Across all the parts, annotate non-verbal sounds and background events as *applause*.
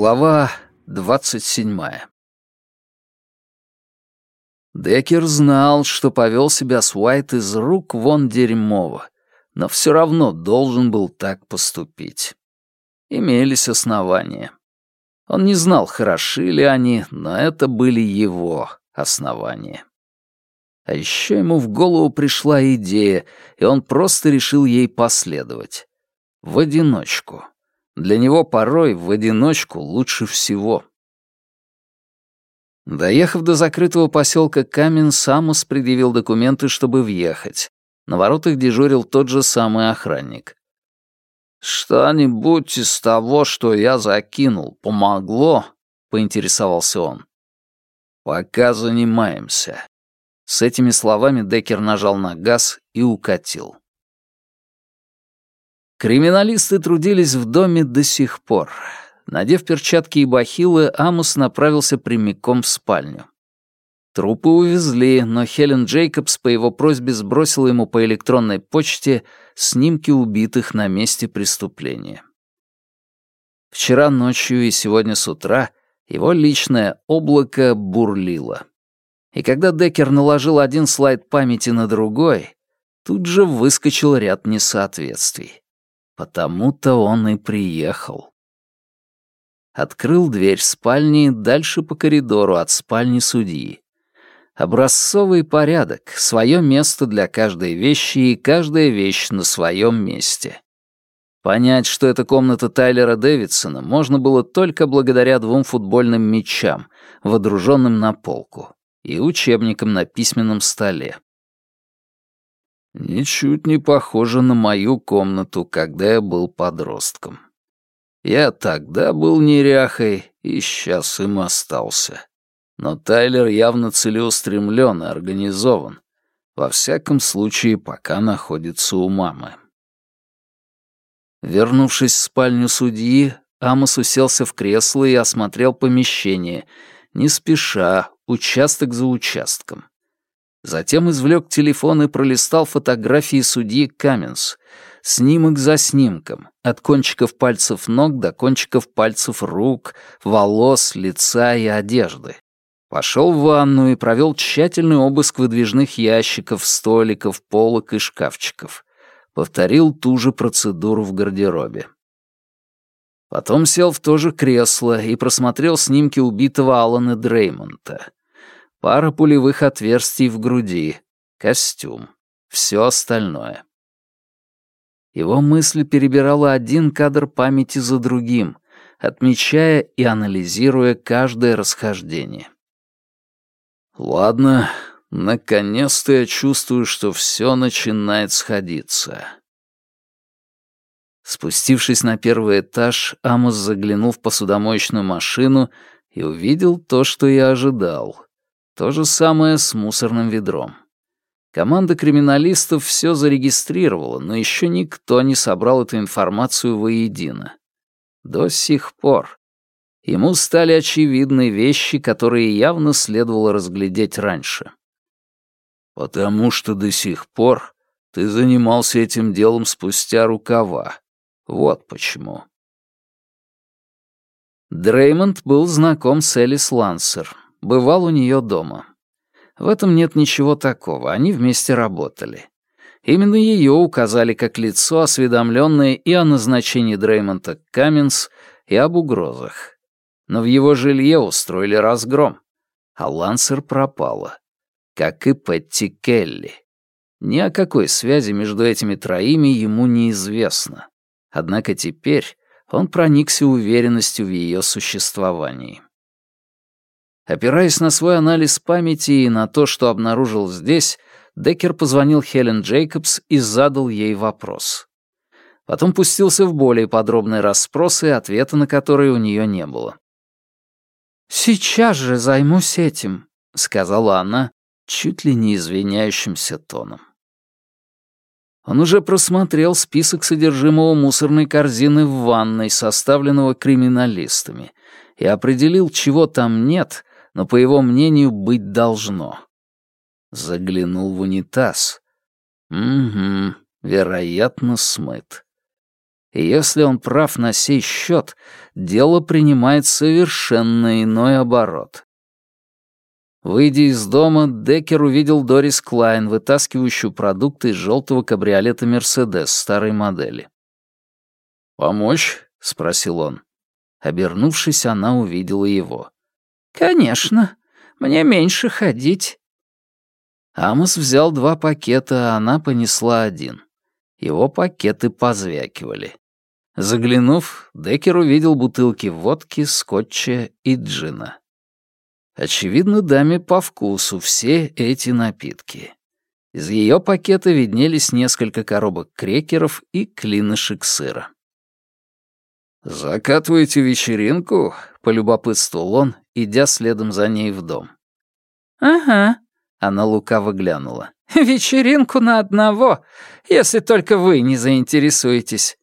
Глава двадцать седьмая Деккер знал, что повел себя с Уайт из рук вон дерьмово, но все равно должен был так поступить. Имелись основания. Он не знал, хороши ли они, но это были его основания. А еще ему в голову пришла идея, и он просто решил ей последовать. В одиночку. Для него порой в одиночку лучше всего. Доехав до закрытого поселка Камен, Самус предъявил документы, чтобы въехать. На воротах дежурил тот же самый охранник. «Что-нибудь из того, что я закинул, помогло?» — поинтересовался он. «Пока занимаемся». С этими словами Деккер нажал на газ и укатил. Криминалисты трудились в доме до сих пор. Надев перчатки и бахилы, Амус направился прямиком в спальню. Трупы увезли, но Хелен Джейкобс по его просьбе сбросила ему по электронной почте снимки убитых на месте преступления. Вчера ночью и сегодня с утра его личное облако бурлило. И когда Деккер наложил один слайд памяти на другой, тут же выскочил ряд несоответствий. Потому-то он и приехал. Открыл дверь спальни дальше по коридору от спальни судьи. Образцовый порядок, свое место для каждой вещи и каждая вещь на своем месте. Понять, что это комната Тайлера Дэвидсона, можно было только благодаря двум футбольным мячам, водруженным на полку, и учебникам на письменном столе. Ничуть не похоже на мою комнату, когда я был подростком. Я тогда был неряхой и сейчас им остался. Но Тайлер явно целеустремлен и организован. Во всяком случае, пока находится у мамы. Вернувшись в спальню судьи, Амос уселся в кресло и осмотрел помещение, не спеша, участок за участком. Затем извлек телефон и пролистал фотографии судьи Каменс, снимок за снимком, от кончиков пальцев ног до кончиков пальцев рук, волос, лица и одежды. Пошел в ванну и провел тщательный обыск выдвижных ящиков, столиков, полок и шкафчиков. Повторил ту же процедуру в гардеробе. Потом сел в то же кресло и просмотрел снимки убитого Алана Дреймонта пара пулевых отверстий в груди, костюм, все остальное. Его мысль перебирала один кадр памяти за другим, отмечая и анализируя каждое расхождение. «Ладно, наконец-то я чувствую, что все начинает сходиться». Спустившись на первый этаж, Амос заглянул в посудомоечную машину и увидел то, что я ожидал. То же самое с мусорным ведром. Команда криминалистов все зарегистрировала, но еще никто не собрал эту информацию воедино. До сих пор. Ему стали очевидны вещи, которые явно следовало разглядеть раньше. «Потому что до сих пор ты занимался этим делом спустя рукава. Вот почему». Дреймонд был знаком с Элис Лансер, бывал у нее дома. В этом нет ничего такого, они вместе работали. Именно ее указали как лицо, осведомленное и о назначении Дреймонта Каменс, и об угрозах. Но в его жилье устроили разгром, а Лансер пропала, как и Петти Келли. Ни о какой связи между этими троими ему неизвестно. Однако теперь он проникся уверенностью в ее существовании. Опираясь на свой анализ памяти и на то, что обнаружил здесь, Деккер позвонил Хелен Джейкобс и задал ей вопрос. Потом пустился в более подробные расспросы, ответа на которые у нее не было. «Сейчас же займусь этим», — сказала она чуть ли не извиняющимся тоном. Он уже просмотрел список содержимого мусорной корзины в ванной, составленного криминалистами, и определил, чего там нет, но, по его мнению, быть должно. Заглянул в унитаз. Угу, вероятно, смыт. И если он прав на сей счет, дело принимает совершенно иной оборот. Выйдя из дома, Деккер увидел Дорис Клайн, вытаскивающую продукты из желтого кабриолета «Мерседес» старой модели. «Помочь?» — спросил он. Обернувшись, она увидела его. «Конечно. Мне меньше ходить». Амос взял два пакета, а она понесла один. Его пакеты позвякивали. Заглянув, Деккер увидел бутылки водки, скотча и джина. Очевидно, даме по вкусу все эти напитки. Из ее пакета виднелись несколько коробок крекеров и клинышек сыра. «Закатываете вечеринку?» — полюбопытствовал он, идя следом за ней в дом. «Ага», — она лукаво глянула. *laughs* «Вечеринку на одного, если только вы не заинтересуетесь».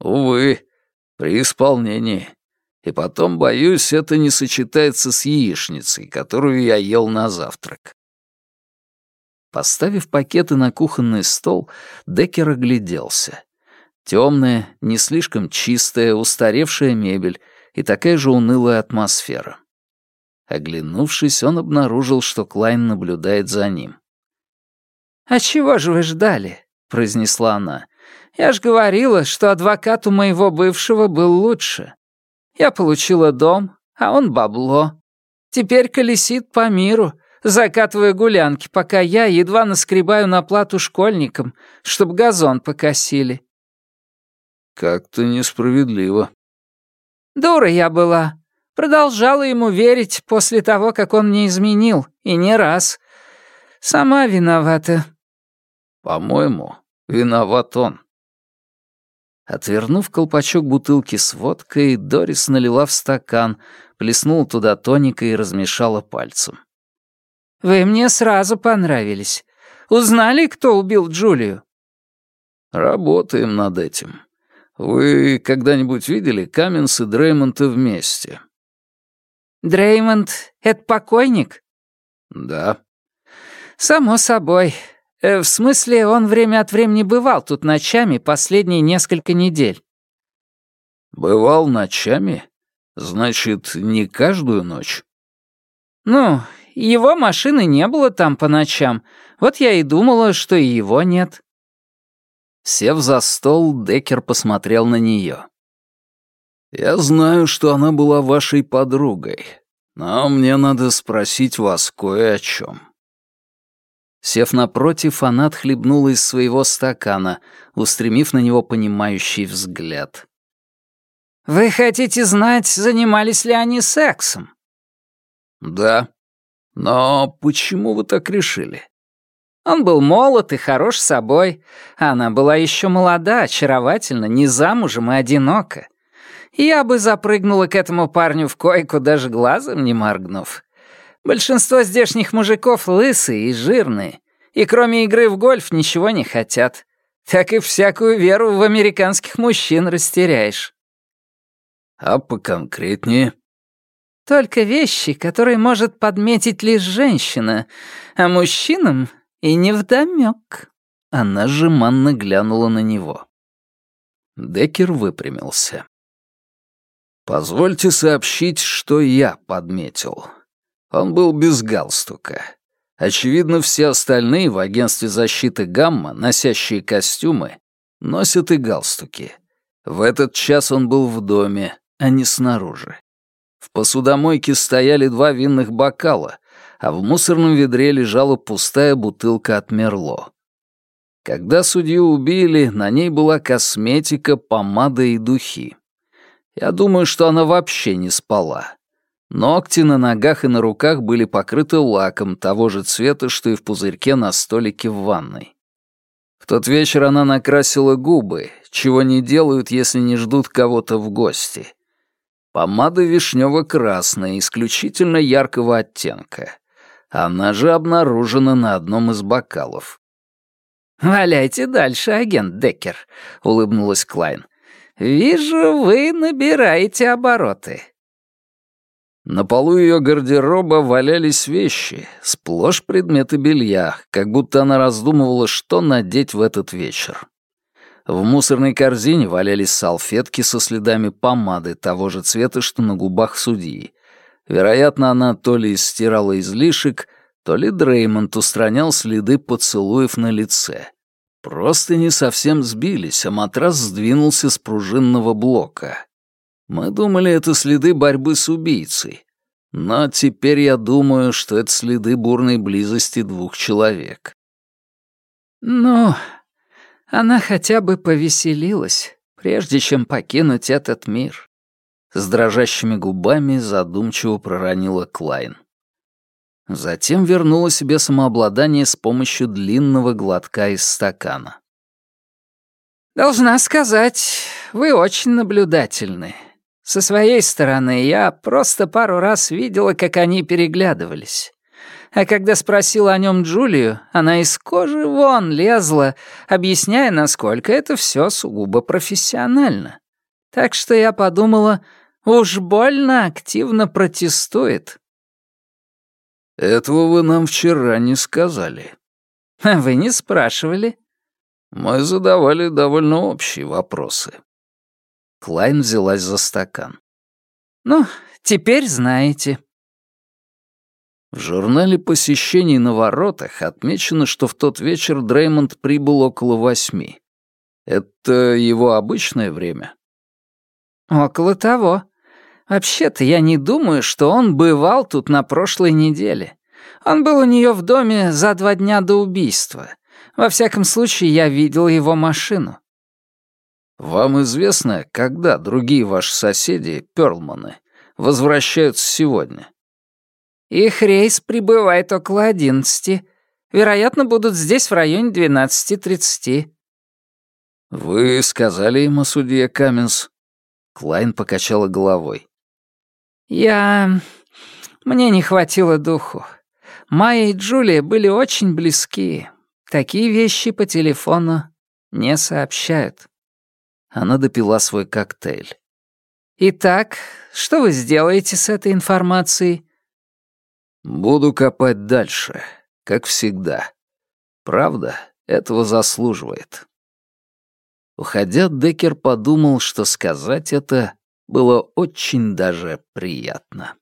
«Увы, при исполнении. И потом, боюсь, это не сочетается с яичницей, которую я ел на завтрак». Поставив пакеты на кухонный стол, Деккер огляделся. Темная, не слишком чистая, устаревшая мебель и такая же унылая атмосфера. Оглянувшись, он обнаружил, что Клайн наблюдает за ним. «А чего же вы ждали?» — произнесла она. «Я ж говорила, что адвокат у моего бывшего был лучше. Я получила дом, а он бабло. Теперь колесит по миру, закатывая гулянки, пока я едва наскребаю на плату школьникам, чтобы газон покосили. Как-то несправедливо. Дура я была. Продолжала ему верить после того, как он мне изменил, и не раз. Сама виновата. По-моему, виноват он. Отвернув колпачок бутылки с водкой, Дорис налила в стакан, плеснула туда тоника и размешала пальцем. «Вы мне сразу понравились. Узнали, кто убил Джулию?» «Работаем над этим. Вы когда-нибудь видели Каменс и Дреймонта вместе?» «Дреймонд — это покойник?» «Да». «Само собой. Э, в смысле, он время от времени бывал тут ночами последние несколько недель». «Бывал ночами? Значит, не каждую ночь?» «Ну, его машины не было там по ночам. Вот я и думала, что и его нет». Сев за стол, Деккер посмотрел на нее. «Я знаю, что она была вашей подругой, но мне надо спросить вас кое о чем». Сев напротив, она отхлебнула из своего стакана, устремив на него понимающий взгляд. «Вы хотите знать, занимались ли они сексом?» «Да. Но почему вы так решили?» Он был молод и хорош собой, она была еще молода, очаровательна, не замужем и одинока. Я бы запрыгнула к этому парню в койку, даже глазом не моргнув. Большинство здешних мужиков лысые и жирные, и кроме игры в гольф ничего не хотят. Так и всякую веру в американских мужчин растеряешь. А поконкретнее? Только вещи, которые может подметить лишь женщина, а мужчинам и невдомёк. Она жеманно глянула на него. Деккер выпрямился. «Позвольте сообщить, что я подметил. Он был без галстука. Очевидно, все остальные в агентстве защиты «Гамма», носящие костюмы, носят и галстуки. В этот час он был в доме, а не снаружи. В посудомойке стояли два винных бокала, а в мусорном ведре лежала пустая бутылка от Мерло. Когда судью убили, на ней была косметика, помада и духи. Я думаю, что она вообще не спала. Ногти на ногах и на руках были покрыты лаком того же цвета, что и в пузырьке на столике в ванной. В тот вечер она накрасила губы, чего не делают, если не ждут кого-то в гости. Помада вишнево-красная, исключительно яркого оттенка. Она же обнаружена на одном из бокалов. «Валяйте дальше, агент Деккер», — улыбнулась Клайн. «Вижу, вы набираете обороты». На полу ее гардероба валялись вещи, сплошь предметы белья, как будто она раздумывала, что надеть в этот вечер. В мусорной корзине валялись салфетки со следами помады того же цвета, что на губах судьи. Вероятно, она то ли стирала излишек, то ли Дреймонд устранял следы поцелуев на лице. Просто не совсем сбились, а матрас сдвинулся с пружинного блока. Мы думали, это следы борьбы с убийцей. Но теперь я думаю, что это следы бурной близости двух человек. «Ну, она хотя бы повеселилась, прежде чем покинуть этот мир», — с дрожащими губами задумчиво проронила Клайн. Затем вернула себе самообладание с помощью длинного глотка из стакана. «Должна сказать, вы очень наблюдательны. Со своей стороны, я просто пару раз видела, как они переглядывались. А когда спросила о нем Джулию, она из кожи вон лезла, объясняя, насколько это все сугубо профессионально. Так что я подумала, уж больно активно протестует. «Этого вы нам вчера не сказали». «А вы не спрашивали?» «Мы задавали довольно общие вопросы». Клайн взялась за стакан. «Ну, теперь знаете». В журнале посещений на воротах отмечено, что в тот вечер Дреймонд прибыл около восьми. Это его обычное время? Около того. Вообще-то я не думаю, что он бывал тут на прошлой неделе. Он был у нее в доме за два дня до убийства. Во всяком случае, я видел его машину. Вам известно, когда другие ваши соседи, Перлманы, возвращаются сегодня? Их рейс прибывает около одиннадцати. Вероятно, будут здесь в районе двенадцати тридцати». «Вы сказали ему, судья Каменс?» Клайн покачала головой. «Я... Мне не хватило духу. Майя и Джулия были очень близки. Такие вещи по телефону не сообщают». Она допила свой коктейль. «Итак, что вы сделаете с этой информацией?» Буду копать дальше, как всегда. Правда, этого заслуживает. Уходя, Деккер подумал, что сказать это было очень даже приятно.